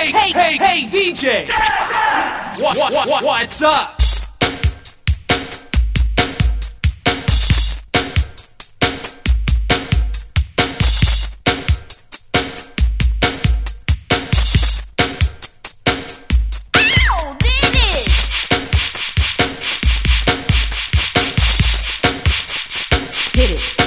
Hey, hey, hey, hey, DJ! What, what, what, what, what's up? Ow, did it! Hit it.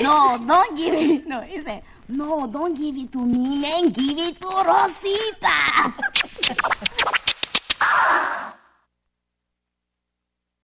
No, don't give it. No, he said, no, don't give it to me, man. Give it to Rosita.